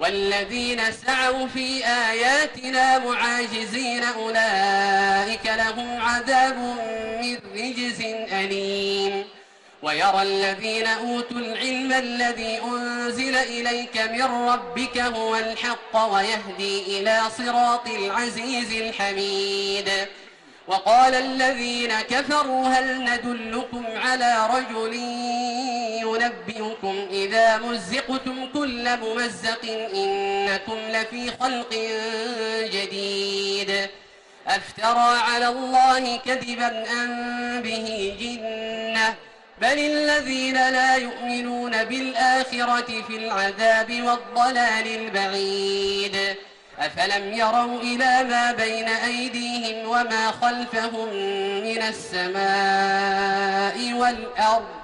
والذين سعوا في آياتنا معاجزين أولئك لهم عذاب من رجز أليم. ويرى الذين أوتوا العلم الذي أنزل إليك من ربك هو الحق ويهدي إلى صراط العزيز الحميد. وقال الذين كفروا هل ندلكم على رجل ينبئكم إذا مزقتم كل ممزق إنكم لفي خلق جديد أفترى على الله كذبا أم به جنة بل الذين لا يؤمنون بالآخرة في العذاب والضلال البعيد أفلم يروا إلى ما بين أيديهم وما خلفهم من السماء والأرض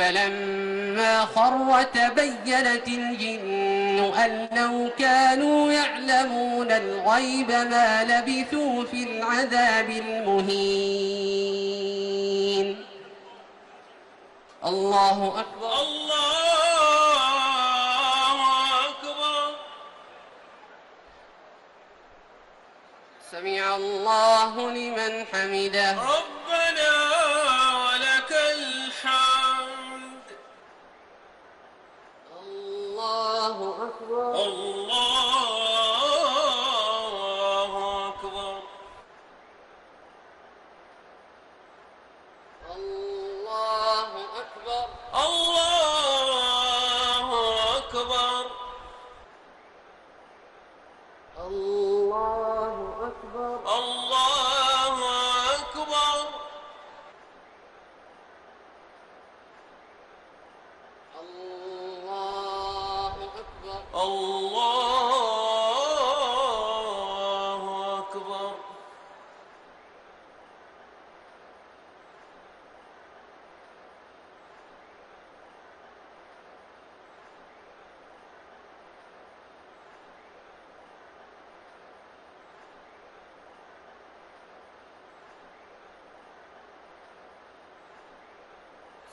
فلما خر تبينت الجن أن لو كانوا يعلمون الغيب ما لبثوا في العذاب المهين. الله أكبر. الله أكبر. سمع الله لمن حمده. ربنا الله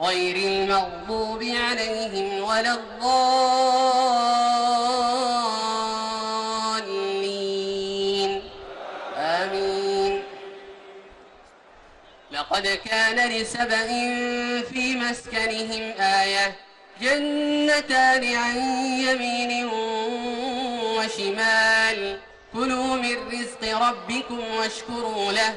غير المغضوب عليهم ولا الضالين. آمين. لقد كان لسبأ في مسكنهم آية جنتان عن يمين وشمال. كلوا من رزق ربكم واشكروا له.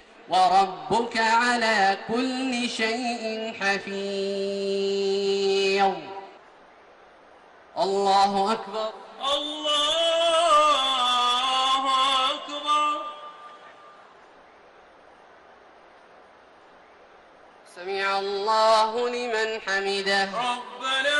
وربك على كل شيء حفيظ. الله أكبر. الله أكبر. سمع الله لمن حمده. ربنا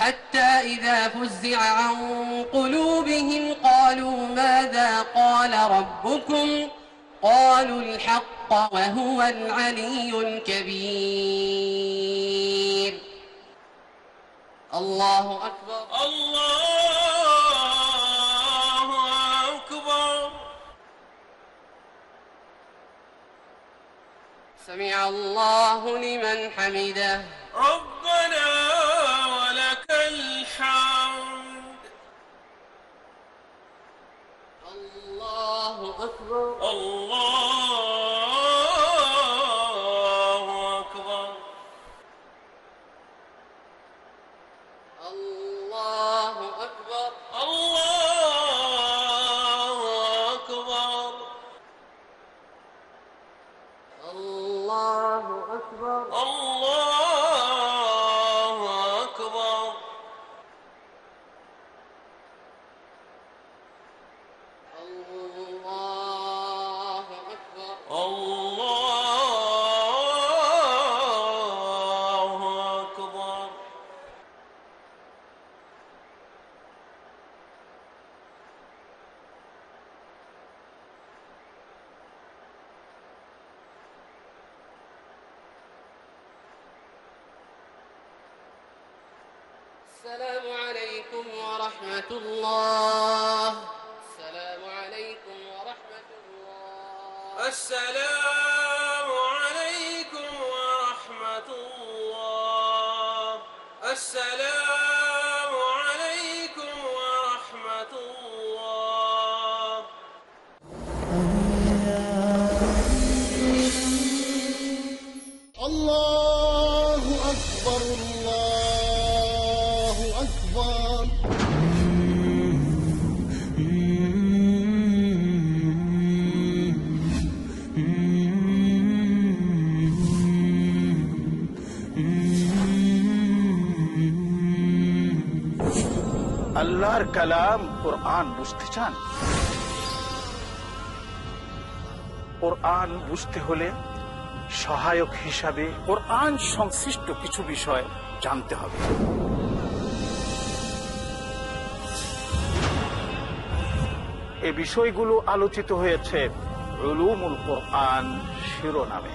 حتى إذا فزع عن قلوبهم قالوا ماذا قال ربكم؟ قالوا الحق وهو العلي الكبير. الله أكبر. الله أكبر. سمع الله لمن حمده. ربنا الله أكبر. الله আল্লাহর কালাম কোরআন বুঝতে চান? কোরআন বুঝতে হলে সহায়ক হিসাবে কোরআন সংশ্লিষ্ট কিছু বিষয় জানতে হবে। এ বিষয়গুলো আলোচিত হয়েছে রুলুমুল কোরআন শিরোনামে।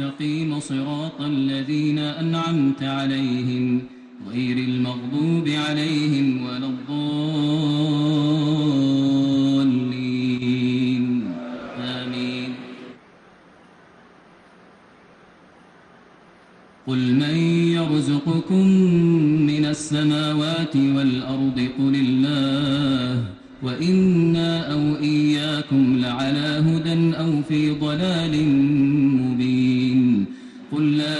المستقيم صراط الذين أنعمت عليهم غير المغضوب عليهم ولا الضالين. آمين. قل من يرزقكم من السماوات والأرض؟ قل الله. وإنا أو إياكم لعلى هدى أو في ضلال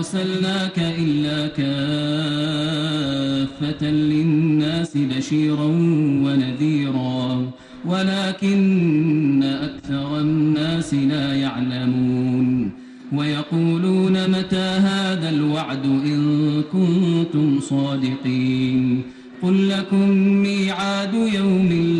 أرسلناك إلا كافة للناس بشيرا ونذيرا ولكن أكثر الناس لا يعلمون. ويقولون متى هذا الوعد إن كنتم صادقين؟ قل لكم ميعاد يوم لا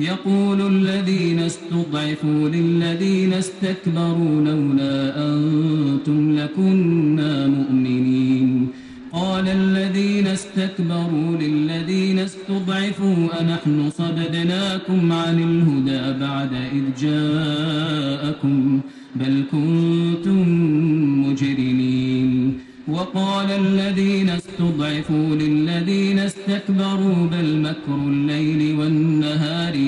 يقول الذين استضعفوا للذين استكبروا لولا أنتم لكنا مؤمنين. وقال الذين استكبروا للذين استضعفوا أنحن صددناكم عن الهدى بعد إذ جاءكم بل كنتم مجرمين. وقال الذين استضعفوا للذين استكبروا بل مكر الليل والنهار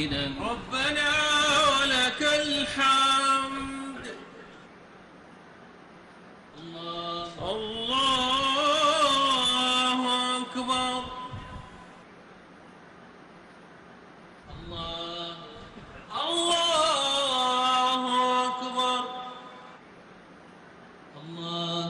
حمده ربنا ولك الحمد. الله الله أكبر. الله الله أكبر. الله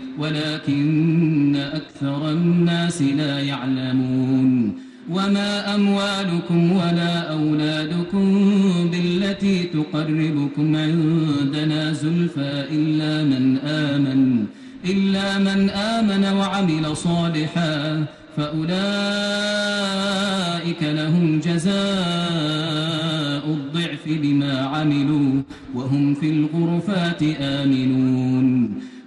ولكن أكثر الناس لا يعلمون وما أموالكم ولا أولادكم بالتي تقربكم عندنا زلفى إلا من آمن إلا من آمن وعمل صالحا فأولئك لهم جزاء الضعف بما عملوا وهم في الغرفات آمنون.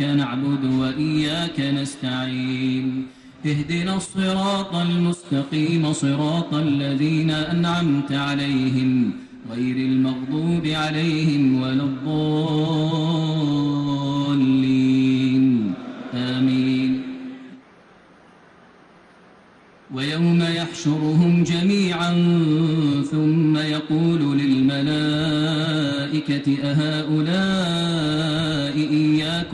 إياك نعبد وإياك نستعين. اهدنا الصراط المستقيم صراط الذين أنعمت عليهم غير المغضوب عليهم ولا الضالين. آمين. ويوم يحشرهم جميعا ثم يقول للملائكة أهؤلاء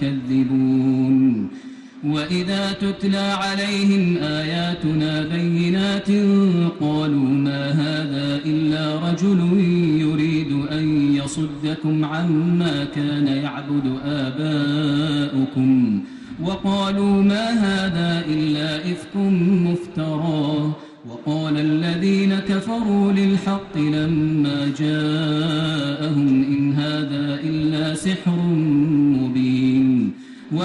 تكذبون وإذا تتلى عليهم آياتنا بينات قالوا ما هذا إلا رجل يريد أن يصدكم عما كان يعبد آباؤكم. وقالوا ما هذا إلا إفك مفترى. وقال الذين كفروا للحق لما جاءهم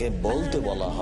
তাকে বলতে বলা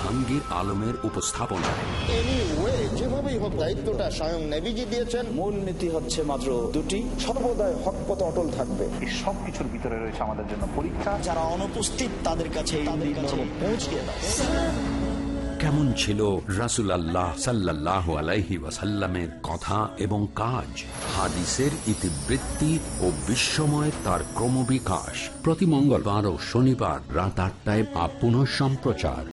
জাহাঙ্গীর আলমের উপস্থাপনায়। যেভাবেই হোক দায়িত্বটা স্বয়ং নেভিজি দিয়েছেন। মূল নীতি হচ্ছে মাত্র দুটি। সর্বদাই হক পথে অটল থাকবে। এই সব কিছুর ভিতরে রয়েছে আমাদের জন্য পরীক্ষা। যারা অনুপস্থিত তাদের কাছে পৌঁছিয়ে দাও। কেমন ছিল রাসুল আল্লাহ সাল্লাহ আলাইহি ওয়াসাল্লামের কথা এবং কাজ? হাদিসের ইতিবৃত্তি ও বিশ্বময় তার ক্রমবিকাশ। প্রতি মঙ্গলবার ও শনিবার রাত আটটায় বা পুনঃ সম্প্রচার।